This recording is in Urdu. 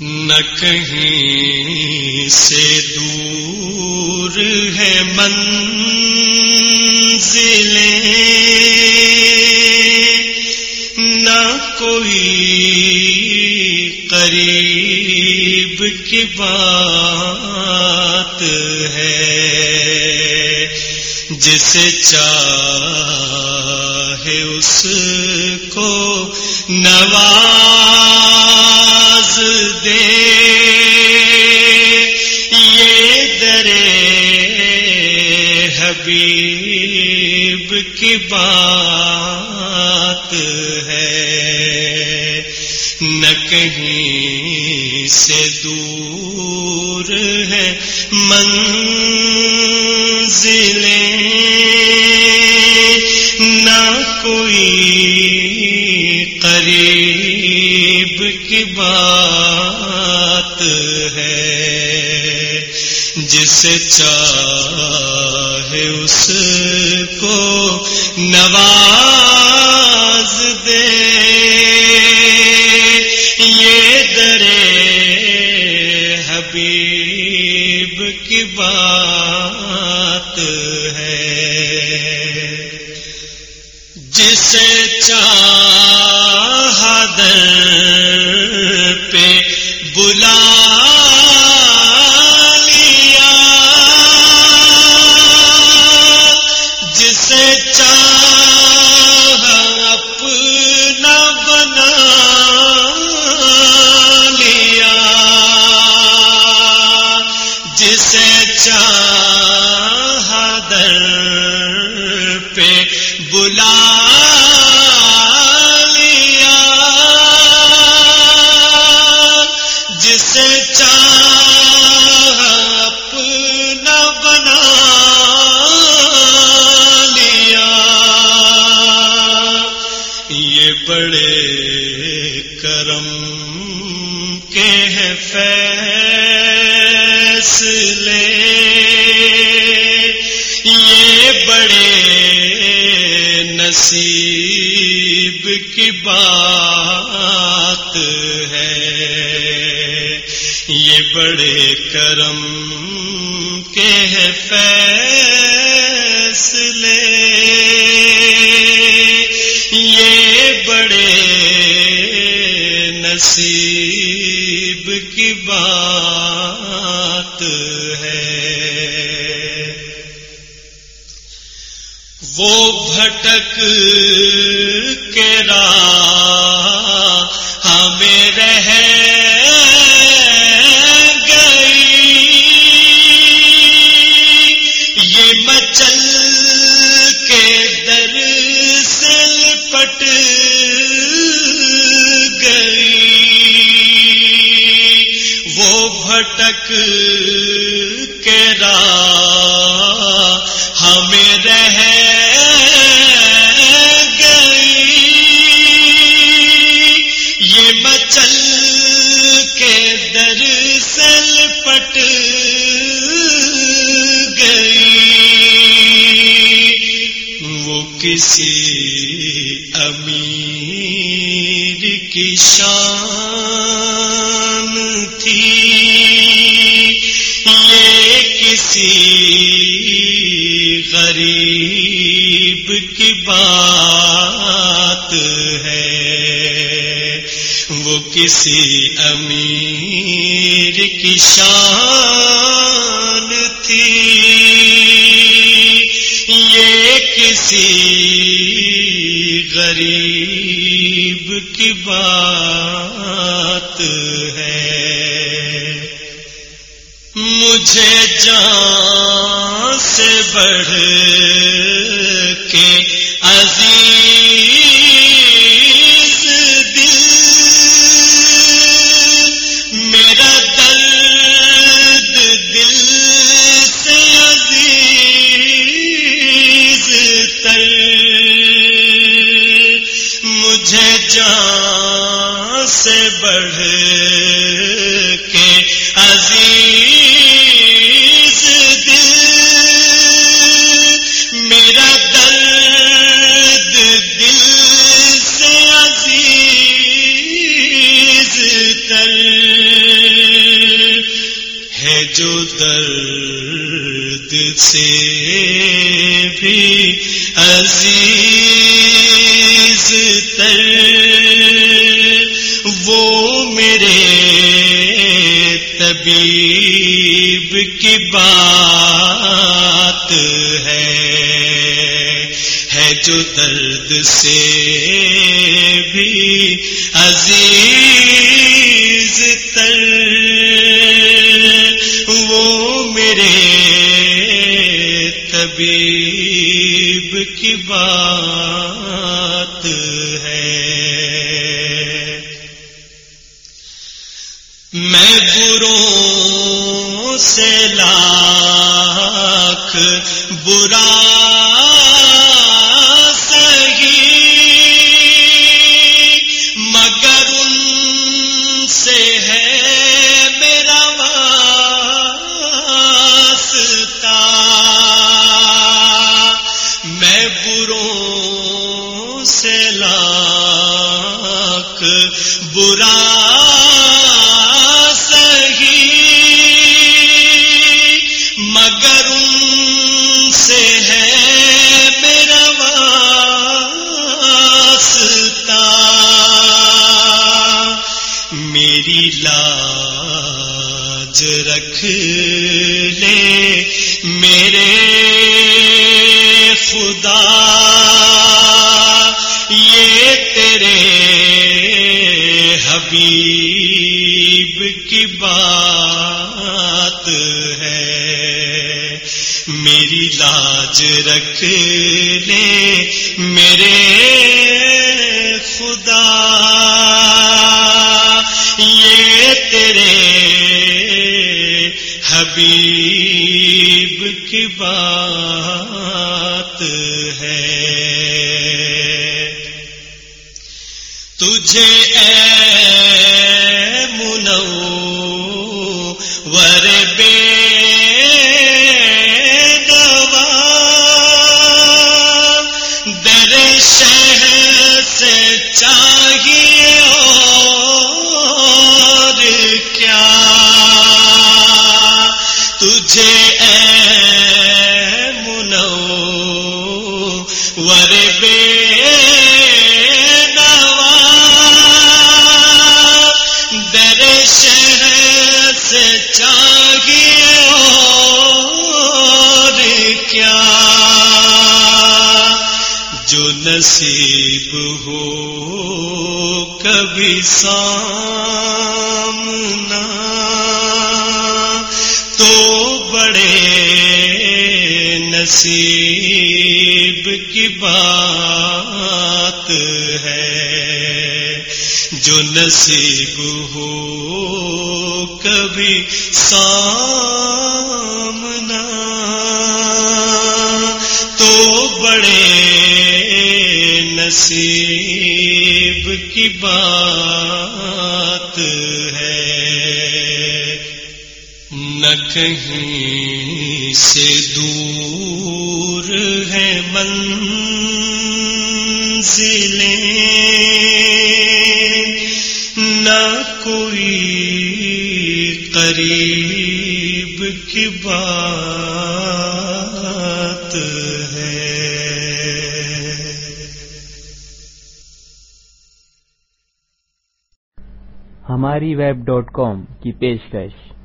نہ کہیں سے دور ہے منزلیں، نہ کوئی قریب کی بات ہے جسے چاہے اس کو نواز دے۔ یہ درے حبیب کی بات ہے۔ نہ کہیں سے دور ہے منزلیں۔ نہ کوئی جس چاہے اس کو نواز دے۔ یہ درے حبیب کی بات ہے۔ جسے چاہ در ہیں فیصلے۔ یہ بڑے نصیب کی بات ہے۔ یہ بڑے کرم کے ہیں فیصلے۔ وہ بھٹک کے راہ ہمیں رہ گئی۔ یہ مچل کے در سے لپٹ گئی۔ وہ بھٹک کے ہمیں رہ گئی۔ یہ مچل کے در سے لپٹ گئی۔ وہ کسی امیر کی شان تھی۔ وہ کسی امیر کی شان تھی۔ یہ کسی غریب کی بات ہے۔ مجھے جان سے بڑھ کے عزیز درد سے بھی عزیز تر، وہ میرے طبیب کی بات ہے ہے جو درد سے بھی عزیز بات ہے۔ میں بروں سے لاکھ برا برا سہی مگر ان سے ہے میرا واسطہ۔ میری لاج رکھ لے میرے میری لاج رکھ لے میرے خدا یہ تیرے حبیب کی بات ہے۔ تجھے اے نصیب ہو کبھی سامنا تو بڑے نصیب بات ہے جو نصیب ہو کبھی سامنا۔ تو بڑے نصیب کی بات ہے۔ نہ کہیں سے دور ہے منزلیں قریب کی بات ہے۔ ہماری ویب ڈاٹ کام کی پیشکش۔